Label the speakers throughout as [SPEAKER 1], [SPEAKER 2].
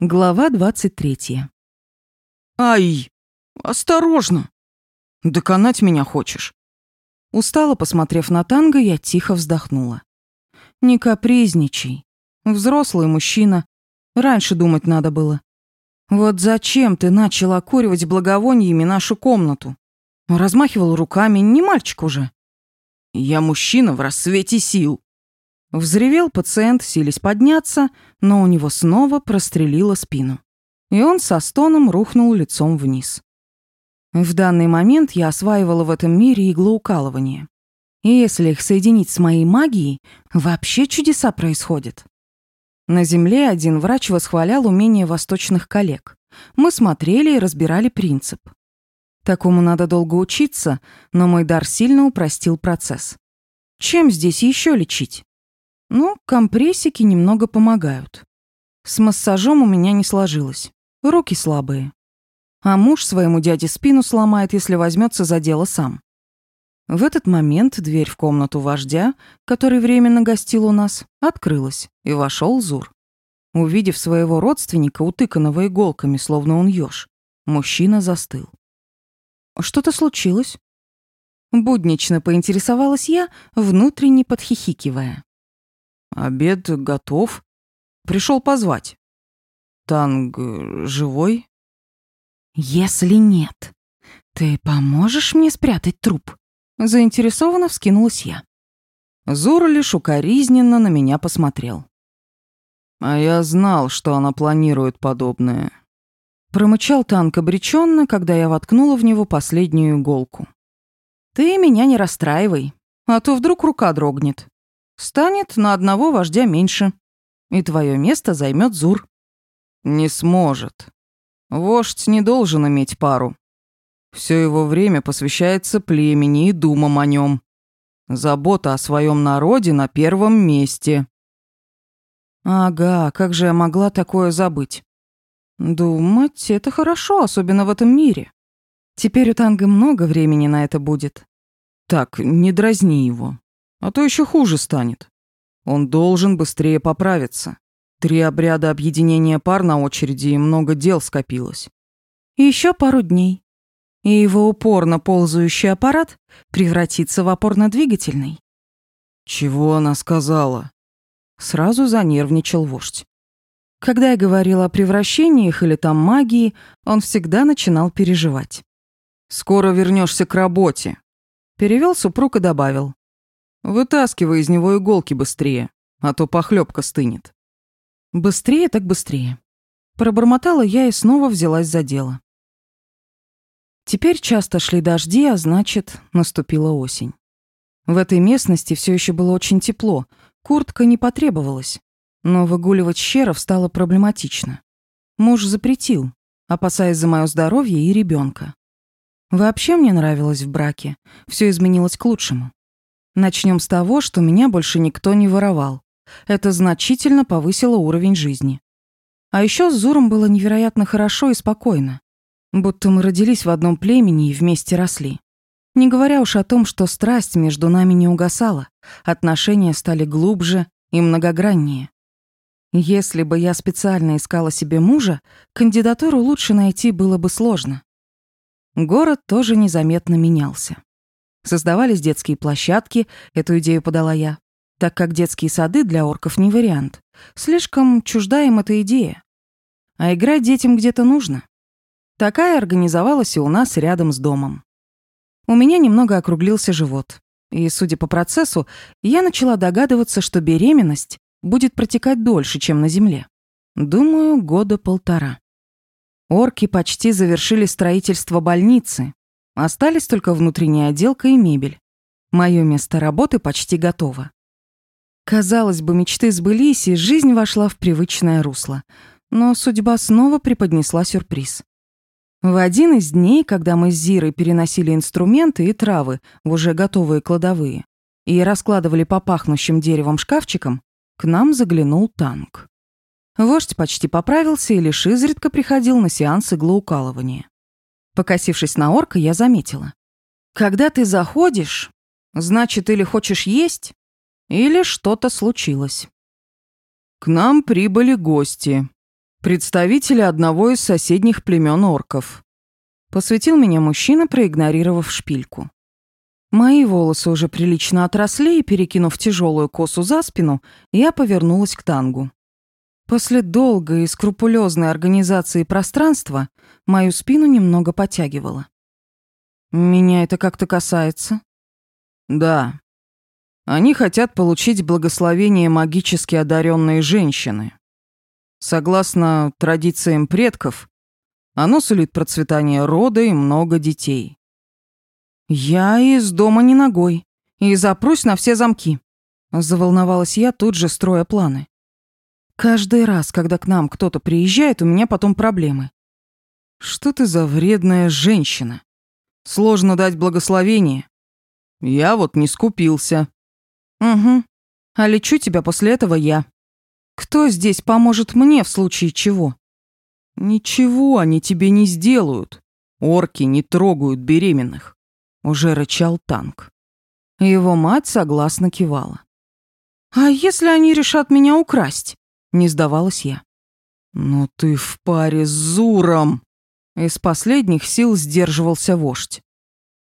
[SPEAKER 1] Глава 23.
[SPEAKER 2] «Ай, осторожно! Доконать меня хочешь!»
[SPEAKER 1] Устало посмотрев на танго, я тихо вздохнула. «Не капризничай. Взрослый мужчина. Раньше думать надо было. Вот зачем ты начал окуривать благовониями нашу комнату? Размахивал руками, не мальчик уже».
[SPEAKER 2] «Я мужчина в рассвете сил!»
[SPEAKER 1] Взревел пациент, сились подняться, но у него снова прострелило спину. И он со стоном рухнул лицом вниз. В данный момент я осваивала в этом мире иглоукалывание. И если их соединить с моей магией, вообще чудеса происходят. На земле один врач восхвалял умение восточных коллег. Мы смотрели и разбирали принцип. Такому надо долго учиться, но мой дар сильно упростил процесс. Чем здесь еще лечить? Ну, компрессики немного помогают. С массажом у меня не сложилось. Руки слабые. А муж своему дяде спину сломает, если возьмется за дело сам. В этот момент дверь в комнату вождя, который временно гостил у нас, открылась, и вошел Зур. Увидев своего родственника, утыканного иголками, словно он еж, мужчина застыл. «Что-то случилось?» Буднично поинтересовалась я, внутренне подхихикивая.
[SPEAKER 2] Обед готов. Пришел позвать. Танг э, живой?
[SPEAKER 1] Если нет, ты поможешь мне спрятать труп? Заинтересованно вскинулась я.
[SPEAKER 2] Зура лишь укоризненно на меня посмотрел. А я знал, что она планирует подобное.
[SPEAKER 1] Промычал танк обреченно, когда я воткнула в него последнюю иголку. «Ты меня не расстраивай, а то вдруг рука дрогнет» станет на одного вождя меньше, и твое место займет Зур».
[SPEAKER 2] «Не сможет. Вождь не должен иметь пару. Все его время посвящается племени и думам о нем. Забота о своем народе на первом месте».
[SPEAKER 1] «Ага, как же я могла такое забыть?» «Думать — это хорошо, особенно в этом мире. Теперь у Танга много времени на это будет».
[SPEAKER 2] «Так, не дразни его. А то еще хуже станет. Он должен быстрее поправиться. Три обряда объединения пар на очереди и много дел скопилось.
[SPEAKER 1] И еще пару дней. И его упорно ползающий аппарат превратится в опорно-двигательный.
[SPEAKER 2] «Чего она сказала?»
[SPEAKER 1] Сразу занервничал вождь. Когда я говорил о превращениях или там магии, он всегда начинал переживать.
[SPEAKER 2] «Скоро вернешься к работе», — перевел супруг и добавил. Вытаскивай из него иголки быстрее, а то похлебка стынет.
[SPEAKER 1] Быстрее так быстрее. Пробормотала я и снова взялась за дело. Теперь часто шли дожди, а значит, наступила осень. В этой местности все еще было очень тепло, куртка не потребовалась, но выгуливать щеров стало проблематично. Муж запретил, опасаясь за мое здоровье и ребенка. Вообще мне нравилось в браке, все изменилось к лучшему. Начнем с того, что меня больше никто не воровал. Это значительно повысило уровень жизни. А еще с Зуром было невероятно хорошо и спокойно. Будто мы родились в одном племени и вместе росли. Не говоря уж о том, что страсть между нами не угасала, отношения стали глубже и многограннее. Если бы я специально искала себе мужа, кандидатуру лучше найти было бы сложно. Город тоже незаметно менялся. Создавались детские площадки, эту идею подала я, так как детские сады для орков не вариант. Слишком чужда эта идея. А играть детям где-то нужно. Такая организовалась и у нас рядом с домом. У меня немного округлился живот. И, судя по процессу, я начала догадываться, что беременность будет протекать дольше, чем на Земле. Думаю, года полтора. Орки почти завершили строительство больницы, Остались только внутренняя отделка и мебель. Мое место работы почти готово. Казалось бы, мечты сбылись, и жизнь вошла в привычное русло. Но судьба снова преподнесла сюрприз. В один из дней, когда мы с Зирой переносили инструменты и травы в уже готовые кладовые и раскладывали по пахнущим деревом шкафчикам, к нам заглянул танк. Вождь почти поправился и лишь изредка приходил на сеансы иглоукалывания. Покосившись на орка, я заметила. «Когда ты заходишь, значит, или хочешь есть, или что-то случилось».
[SPEAKER 2] К нам прибыли гости, представители одного из соседних племен орков.
[SPEAKER 1] Посвятил меня мужчина, проигнорировав шпильку. Мои волосы уже прилично отросли, и, перекинув тяжелую косу за спину, я повернулась к тангу. После долгой и скрупулезной организации пространства мою спину немного подтягивало. «Меня это как-то касается?»
[SPEAKER 2] «Да. Они хотят получить благословение магически одаренной женщины. Согласно традициям предков, оно сулит процветание рода и много детей».
[SPEAKER 1] «Я из дома не ногой и запрусь на все замки», — заволновалась я, тут же строя планы. Каждый раз, когда к нам кто-то приезжает, у меня потом проблемы.
[SPEAKER 2] Что ты за вредная женщина? Сложно дать благословение. Я вот не скупился.
[SPEAKER 1] Угу. А лечу тебя после этого я. Кто здесь поможет мне в случае чего?
[SPEAKER 2] Ничего они тебе не сделают. Орки не трогают беременных. Уже рычал танк.
[SPEAKER 1] Его мать согласно кивала. А если они решат меня украсть? Не сдавалась я.
[SPEAKER 2] Но ты в паре с Зуром!» Из последних сил сдерживался вождь.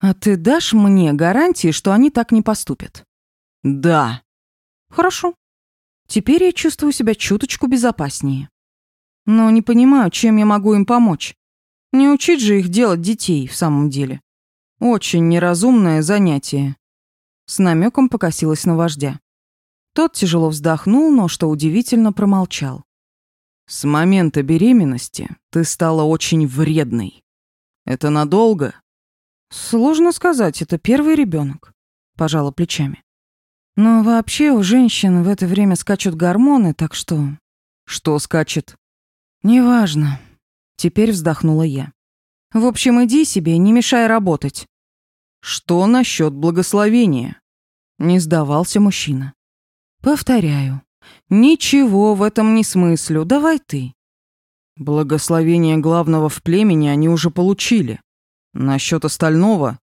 [SPEAKER 1] «А ты дашь мне гарантии, что они так не поступят?»
[SPEAKER 2] «Да».
[SPEAKER 1] «Хорошо. Теперь я чувствую себя чуточку безопаснее. Но не понимаю, чем я могу им помочь. Не учить же их делать детей, в самом деле. Очень неразумное занятие». С намеком покосилась на вождя. Тот тяжело вздохнул, но, что удивительно, промолчал.
[SPEAKER 2] «С момента беременности ты стала очень вредной. Это надолго?»
[SPEAKER 1] «Сложно сказать, это первый ребенок», — пожала плечами. «Но вообще у женщин в это время скачут гормоны, так что...»
[SPEAKER 2] «Что скачет?»
[SPEAKER 1] «Неважно», — теперь вздохнула я. «В общем, иди себе, не мешай работать».
[SPEAKER 2] «Что насчет благословения?» — не сдавался мужчина.
[SPEAKER 1] Повторяю, ничего в этом не смыслю, давай ты.
[SPEAKER 2] Благословение главного в племени они уже получили. Насчет остального,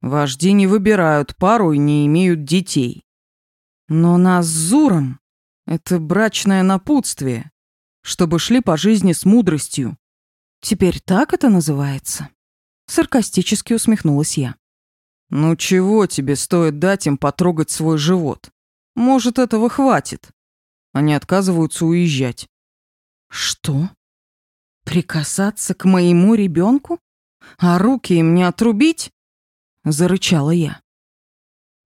[SPEAKER 2] вожди не выбирают пару и не имеют детей. Но нас с Зуром — это брачное напутствие, чтобы шли по жизни с мудростью.
[SPEAKER 1] Теперь так это называется? Саркастически усмехнулась я.
[SPEAKER 2] «Ну чего тебе стоит дать им потрогать свой живот? Может, этого хватит. Они отказываются уезжать.
[SPEAKER 1] Что? Прикасаться к моему ребенку? А руки им не отрубить? Зарычала я.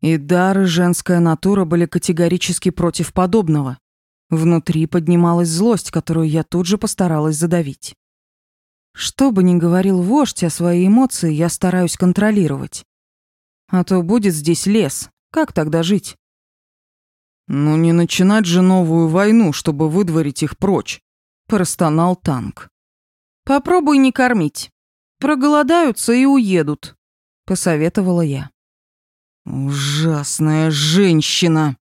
[SPEAKER 1] И дары женская натура были категорически против подобного. Внутри поднималась злость, которую я тут же постаралась задавить. Что бы ни говорил вождь о своей эмоции, я стараюсь контролировать. А то будет здесь лес. Как тогда жить?
[SPEAKER 2] «Ну не начинать же новую войну, чтобы выдворить их прочь», – простонал танк.
[SPEAKER 1] «Попробуй не кормить. Проголодаются и уедут», – посоветовала я.
[SPEAKER 2] «Ужасная женщина!»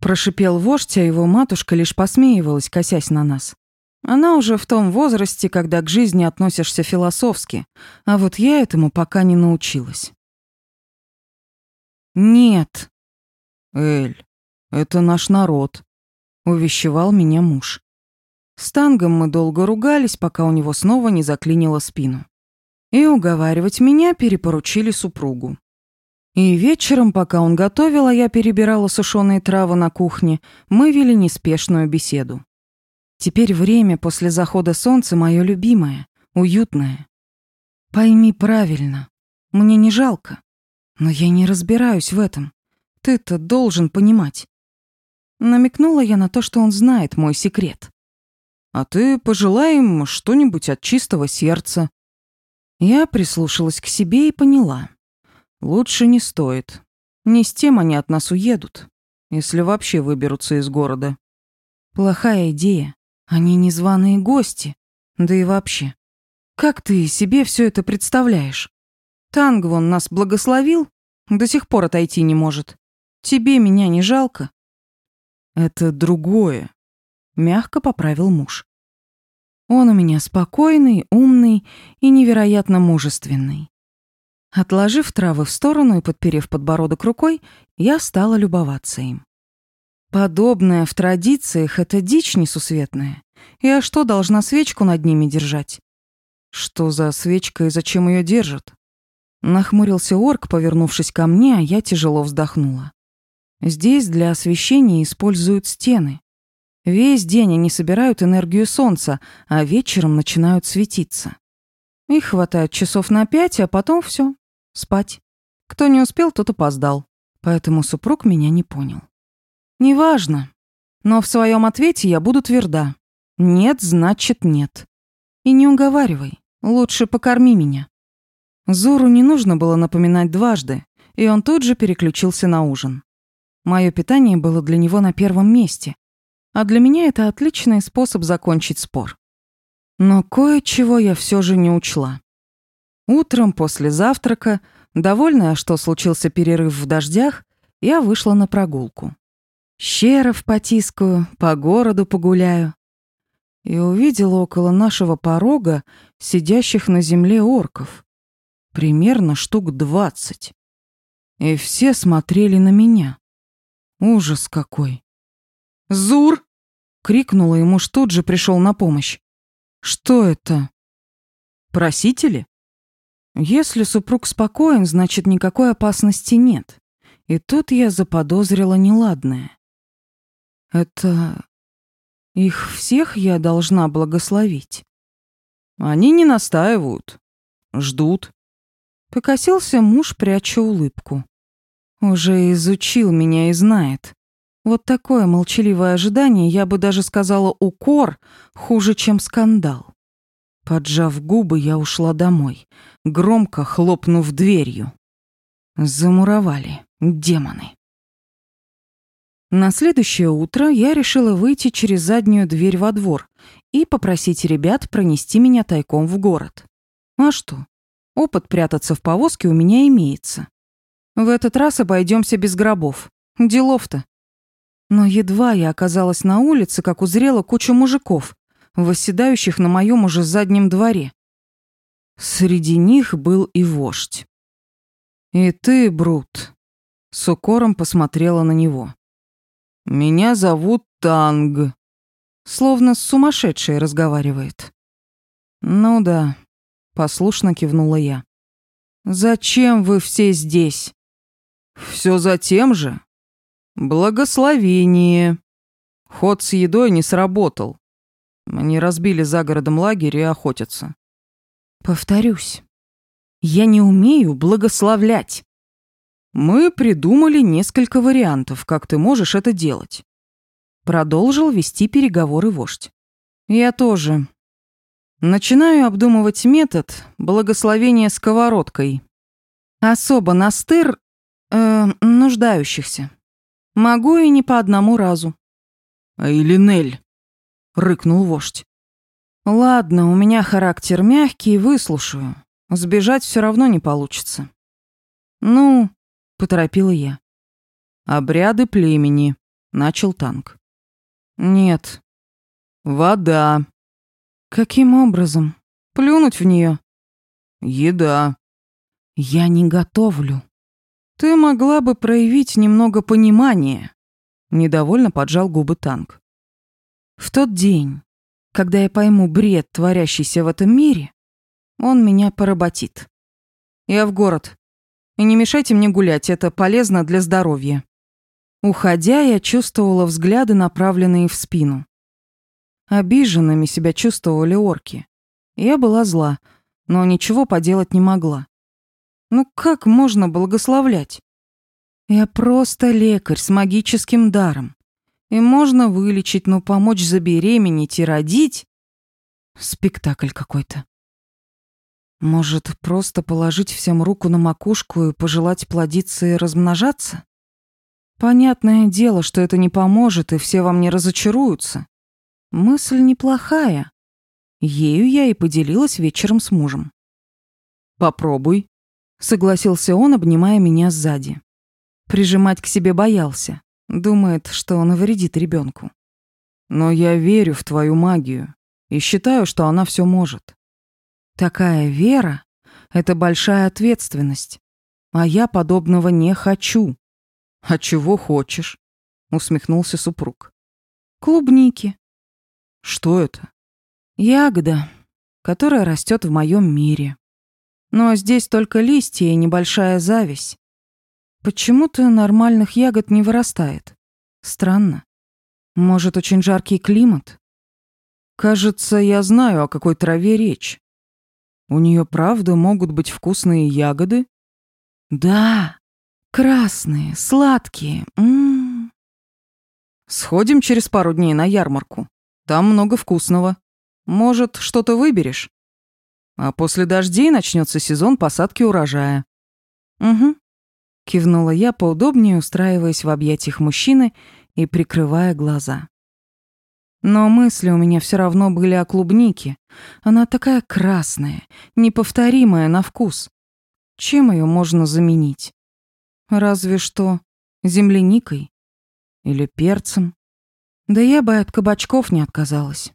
[SPEAKER 1] Прошипел вождь, а его матушка лишь посмеивалась, косясь на нас. Она уже в том возрасте, когда к жизни относишься философски, а вот я этому пока не научилась. «Нет!»
[SPEAKER 2] «Эль, это наш народ», — увещевал меня муж.
[SPEAKER 1] С Тангом мы долго ругались, пока у него снова не заклинило спину. И уговаривать меня перепоручили супругу. И вечером, пока он готовил, а я перебирала сушеные травы на кухне, мы вели неспешную беседу. Теперь время после захода солнца мое любимое, уютное. Пойми правильно, мне не жалко, но я не разбираюсь в этом. Ты-то должен понимать. Намекнула я на то, что он знает мой секрет.
[SPEAKER 2] «А ты пожелай им что-нибудь от чистого сердца».
[SPEAKER 1] Я прислушалась к себе и поняла. Лучше не стоит. Не с тем они от нас уедут, если вообще выберутся из города. Плохая идея. Они незваные гости. Да и вообще. Как ты себе все это представляешь? Танг вон нас благословил, до сих пор отойти не может. Тебе меня не жалко.
[SPEAKER 2] Это другое, мягко поправил муж.
[SPEAKER 1] Он у меня спокойный, умный и невероятно мужественный. Отложив травы в сторону и подперев подбородок рукой, я стала любоваться им. Подобное в традициях — это дичь несусветная. Я а что, должна свечку над ними держать?
[SPEAKER 2] Что за свечка и зачем ее держат?
[SPEAKER 1] Нахмурился орк, повернувшись ко мне, а я тяжело вздохнула. Здесь для освещения используют стены. Весь день они собирают энергию солнца, а вечером начинают светиться. Их хватает часов на пять, а потом все спать. Кто не успел, тот опоздал. Поэтому супруг меня не понял. Неважно. Но в своем ответе я буду тверда. Нет, значит нет. И не уговаривай. Лучше покорми меня. Зуру не нужно было напоминать дважды, и он тут же переключился на ужин. Мое питание было для него на первом месте, а для меня это отличный способ закончить спор. Но кое-чего я все же не учла. Утром после завтрака, довольная, что случился перерыв в дождях, я вышла на прогулку. Щеров потискаю, по городу погуляю. И увидела около нашего порога сидящих на земле орков. Примерно штук двадцать. И все смотрели на меня. Ужас какой! Зур! Крикнула ему, что тут же пришел на помощь. Что это? Просители? Если супруг спокоен, значит, никакой опасности нет. И тут я заподозрила неладное. Это... Их всех я должна благословить.
[SPEAKER 2] Они не настаивают. Ждут.
[SPEAKER 1] Покосился муж, пряча улыбку уже изучил меня и знает. Вот такое молчаливое ожидание, я бы даже сказала, укор хуже, чем скандал. Поджав губы, я ушла домой, громко хлопнув дверью. Замуровали демоны. На следующее утро я решила выйти через заднюю дверь во двор и попросить ребят пронести меня тайком в город. А что? Опыт прятаться в повозке у меня имеется. В этот раз обойдемся без гробов. Делов-то. Но едва я оказалась на улице, как узрела кучу мужиков, восседающих на моем уже заднем дворе. Среди них был и вождь. «И ты, Брут», — с укором посмотрела на него. «Меня зовут Танг», — словно с сумасшедшей разговаривает. «Ну да», — послушно кивнула я. «Зачем вы все здесь?» Все затем же. Благословение. Ход с едой не сработал. Они разбили за городом лагерь и охотятся. Повторюсь, я не умею благословлять. Мы придумали несколько вариантов, как ты можешь это делать. Продолжил вести переговоры вождь. Я тоже. Начинаю обдумывать метод благословения сковородкой. Особо настыр Эм, нуждающихся. Могу и не по одному разу. А или Нель, рыкнул вождь. Ладно, у меня характер мягкий, выслушаю. Сбежать все равно не получится. Ну, поторопила я. Обряды племени, начал танк. Нет. Вода. Каким образом? Плюнуть в нее? Еда. Я не готовлю. «Ты могла бы проявить немного понимания», — недовольно поджал губы танк. «В тот день, когда я пойму бред, творящийся в этом мире, он меня поработит. Я в город. И не мешайте мне гулять, это полезно для здоровья». Уходя, я чувствовала взгляды, направленные в спину. Обиженными себя чувствовали орки. Я была зла, но ничего поделать не могла. Ну как можно благословлять? Я просто лекарь с магическим даром. И можно вылечить, но помочь забеременеть и родить? Спектакль какой-то. Может, просто положить всем руку на макушку и пожелать плодиться и размножаться? Понятное дело, что это не поможет, и все вам не разочаруются. Мысль неплохая. Ею я и поделилась вечером с мужем. «Попробуй», Согласился он, обнимая меня сзади. Прижимать к себе боялся. Думает, что он навредит ребенку. Но я верю в твою магию и считаю, что она все может. Такая вера — это большая ответственность. А я подобного не хочу. А чего хочешь?
[SPEAKER 2] Усмехнулся супруг.
[SPEAKER 1] Клубники.
[SPEAKER 2] Что это?
[SPEAKER 1] Ягода, которая растет в моем мире. Но здесь только листья и небольшая зависть. Почему-то нормальных ягод не вырастает. Странно. Может, очень жаркий климат?
[SPEAKER 2] Кажется, я знаю, о какой траве речь. У нее правда могут быть вкусные ягоды?
[SPEAKER 1] Да, красные, сладкие. М -м -м.
[SPEAKER 2] Сходим через пару дней на ярмарку. Там много вкусного. Может, что-то выберешь? А после дождей начнется сезон посадки урожая.
[SPEAKER 1] Угу. Кивнула я поудобнее, устраиваясь в объятиях мужчины и прикрывая глаза. Но мысли у меня все равно были о клубнике. Она такая красная, неповторимая на вкус. Чем ее можно заменить? Разве что земляникой или перцем. Да я бы от кабачков не отказалась.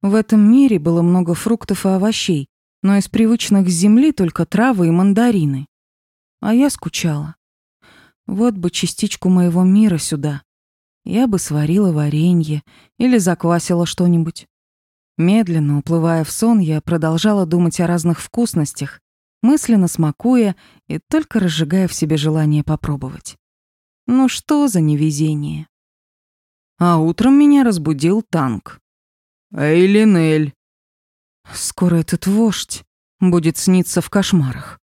[SPEAKER 1] В этом мире было много фруктов и овощей, но из привычных земли только травы и мандарины. А я скучала. Вот бы частичку моего мира сюда. Я бы сварила варенье или заквасила что-нибудь. Медленно, уплывая в сон, я продолжала думать о разных вкусностях, мысленно смакуя и только разжигая в себе желание попробовать. Ну что за невезение? А утром меня разбудил танк.
[SPEAKER 2] «Эй, Линель!»
[SPEAKER 1] Скоро этот вождь будет сниться в кошмарах.